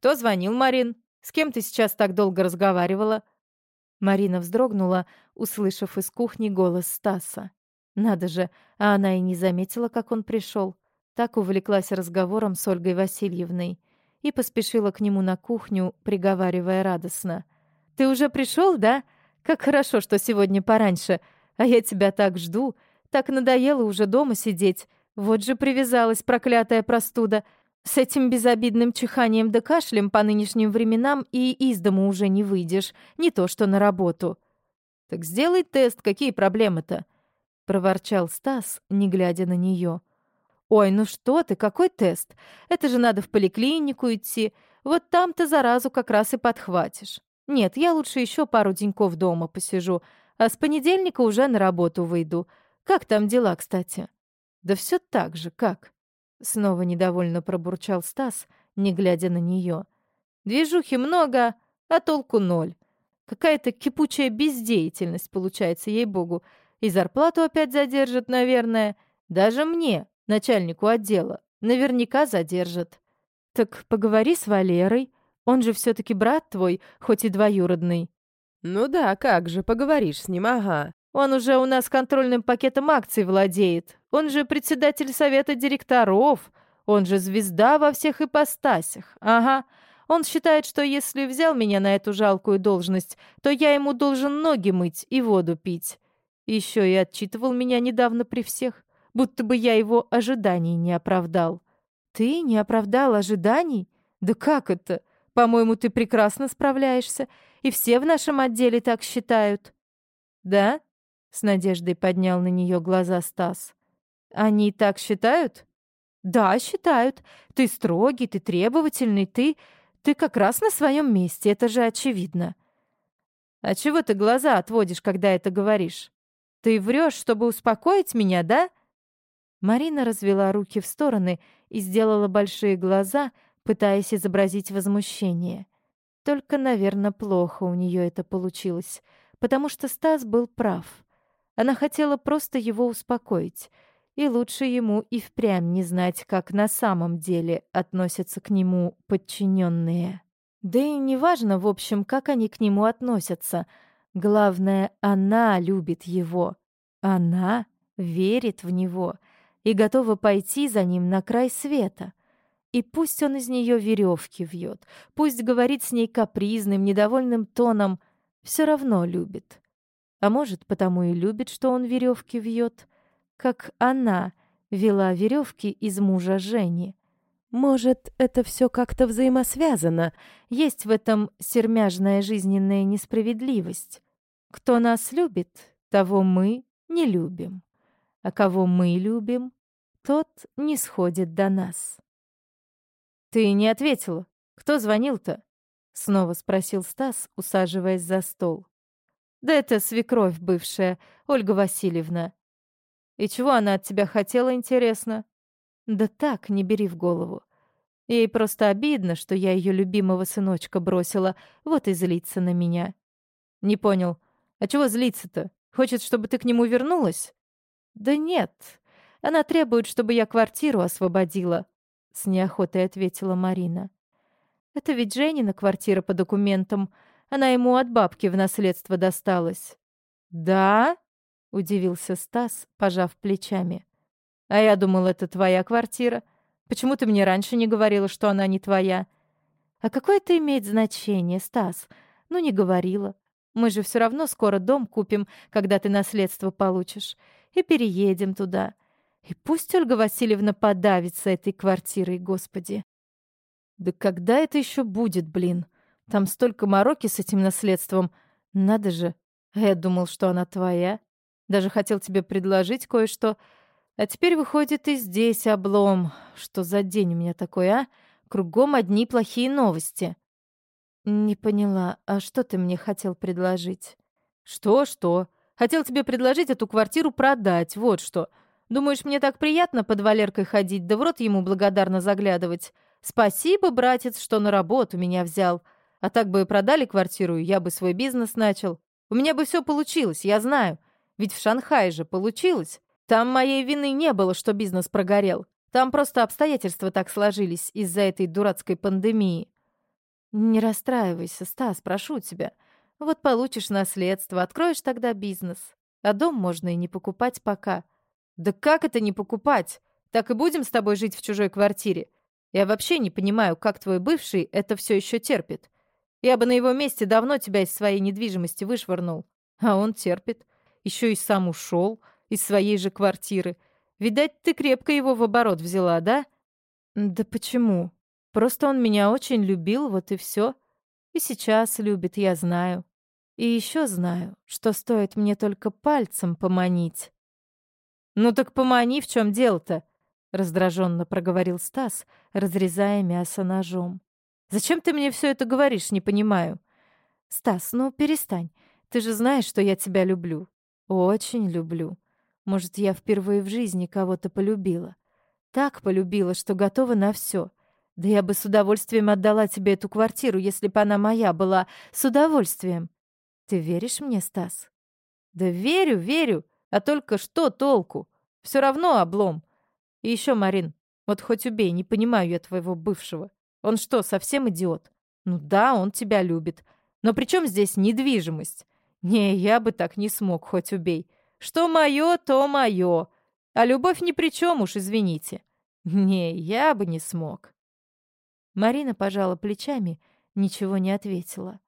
«Кто звонил, Марин? С кем ты сейчас так долго разговаривала?» Марина вздрогнула, услышав из кухни голос Стаса. Надо же, а она и не заметила, как он пришел. Так увлеклась разговором с Ольгой Васильевной и поспешила к нему на кухню, приговаривая радостно. «Ты уже пришел, да? Как хорошо, что сегодня пораньше. А я тебя так жду. Так надоело уже дома сидеть. Вот же привязалась проклятая простуда. С этим безобидным чиханием да кашлем по нынешним временам и из дому уже не выйдешь, не то что на работу. «Так сделай тест, какие проблемы-то?» — проворчал Стас, не глядя на нее. «Ой, ну что ты, какой тест? Это же надо в поликлинику идти. Вот там-то заразу как раз и подхватишь. Нет, я лучше еще пару деньков дома посижу, а с понедельника уже на работу выйду. Как там дела, кстати?» «Да все так же, как?» Снова недовольно пробурчал Стас, не глядя на нее. «Движухи много, а толку ноль. Какая-то кипучая бездеятельность получается, ей-богу. И зарплату опять задержат, наверное. Даже мне, начальнику отдела, наверняка задержат. Так поговори с Валерой. Он же все таки брат твой, хоть и двоюродный». «Ну да, как же, поговоришь с ним, ага. Он уже у нас контрольным пакетом акций владеет. Он же председатель совета директоров. Он же звезда во всех ипостасях. Ага. Он считает, что если взял меня на эту жалкую должность, то я ему должен ноги мыть и воду пить. Еще и отчитывал меня недавно при всех, будто бы я его ожиданий не оправдал. Ты не оправдал ожиданий? Да как это? По-моему, ты прекрасно справляешься, и все в нашем отделе так считают. Да? С надеждой поднял на нее глаза Стас. «Они так считают?» «Да, считают. Ты строгий, ты требовательный, ты... Ты как раз на своем месте, это же очевидно». «А чего ты глаза отводишь, когда это говоришь? Ты врешь, чтобы успокоить меня, да?» Марина развела руки в стороны и сделала большие глаза, пытаясь изобразить возмущение. Только, наверное, плохо у нее это получилось, потому что Стас был прав. Она хотела просто его успокоить, и лучше ему и впрямь не знать, как на самом деле относятся к нему подчиненные. Да и неважно, в общем, как они к нему относятся. Главное, она любит его. Она верит в него и готова пойти за ним на край света. И пусть он из нее веревки вьет, пусть говорит с ней капризным, недовольным тоном, все равно любит. А может, потому и любит, что он веревки вьет, как она вела веревки из мужа Жени. Может, это все как-то взаимосвязано, есть в этом сермяжная жизненная несправедливость. Кто нас любит, того мы не любим. А кого мы любим, тот не сходит до нас. «Ты не ответила. Кто звонил-то?» — снова спросил Стас, усаживаясь за стол. Да это свекровь бывшая, Ольга Васильевна. И чего она от тебя хотела, интересно? Да так, не бери в голову. Ей просто обидно, что я ее любимого сыночка бросила, вот и злится на меня. Не понял. А чего злиться-то? Хочет, чтобы ты к нему вернулась? Да нет. Она требует, чтобы я квартиру освободила, с неохотой ответила Марина. Это ведь Женина квартира по документам, она ему от бабки в наследство досталась. «Да?» — удивился Стас, пожав плечами. «А я думал, это твоя квартира. Почему ты мне раньше не говорила, что она не твоя?» «А какое это имеет значение, Стас? Ну, не говорила. Мы же все равно скоро дом купим, когда ты наследство получишь, и переедем туда. И пусть Ольга Васильевна подавится этой квартирой, господи». «Да когда это еще будет, блин?» Там столько мороки с этим наследством. Надо же. А я думал, что она твоя. Даже хотел тебе предложить кое-что. А теперь выходит и здесь облом. Что за день у меня такой, а? Кругом одни плохие новости. Не поняла, а что ты мне хотел предложить? Что-что? Хотел тебе предложить эту квартиру продать, вот что. Думаешь, мне так приятно под Валеркой ходить, да в рот ему благодарно заглядывать? Спасибо, братец, что на работу меня взял. А так бы и продали квартиру, я бы свой бизнес начал. У меня бы все получилось, я знаю. Ведь в Шанхае же получилось. Там моей вины не было, что бизнес прогорел. Там просто обстоятельства так сложились из-за этой дурацкой пандемии. Не расстраивайся, Стас, прошу тебя. Вот получишь наследство, откроешь тогда бизнес. А дом можно и не покупать пока. Да как это не покупать? Так и будем с тобой жить в чужой квартире. Я вообще не понимаю, как твой бывший это все еще терпит. Я бы на его месте давно тебя из своей недвижимости вышвырнул. А он терпит. Еще и сам ушел из своей же квартиры. Видать, ты крепко его в оборот взяла, да? Да почему? Просто он меня очень любил, вот и все. И сейчас любит, я знаю. И еще знаю, что стоит мне только пальцем поманить. «Ну так помани, в чем дело-то?» — раздраженно проговорил Стас, разрезая мясо ножом. «Зачем ты мне все это говоришь, не понимаю?» «Стас, ну перестань. Ты же знаешь, что я тебя люблю. Очень люблю. Может, я впервые в жизни кого-то полюбила. Так полюбила, что готова на все. Да я бы с удовольствием отдала тебе эту квартиру, если бы она моя была. С удовольствием. Ты веришь мне, Стас? Да верю, верю. А только что толку? Все равно облом. И еще, Марин, вот хоть убей, не понимаю я твоего бывшего. Он что, совсем идиот? Ну да, он тебя любит. Но при чем здесь недвижимость? Не, я бы так не смог, хоть убей. Что мое, то мое. А любовь ни при чем уж, извините. Не, я бы не смог. Марина пожала плечами, ничего не ответила.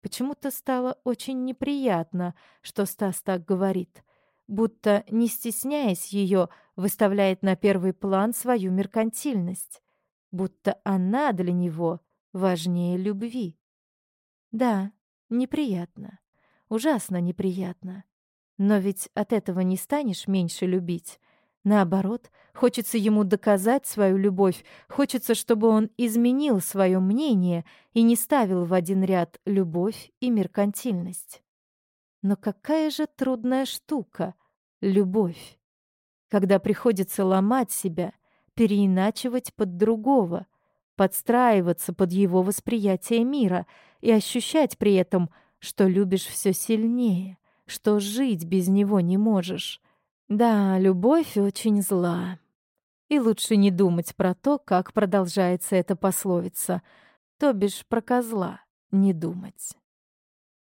Почему-то стало очень неприятно, что Стас так говорит, будто, не стесняясь ее, выставляет на первый план свою меркантильность, будто она для него важнее любви. Да, неприятно, ужасно неприятно. Но ведь от этого не станешь меньше любить. Наоборот, хочется ему доказать свою любовь, хочется, чтобы он изменил свое мнение и не ставил в один ряд любовь и меркантильность. Но какая же трудная штука — любовь. Когда приходится ломать себя, переиначивать под другого, подстраиваться под его восприятие мира и ощущать при этом, что любишь все сильнее, что жить без него не можешь — да, любовь очень зла. И лучше не думать про то, как продолжается эта пословица, то бишь про козла не думать.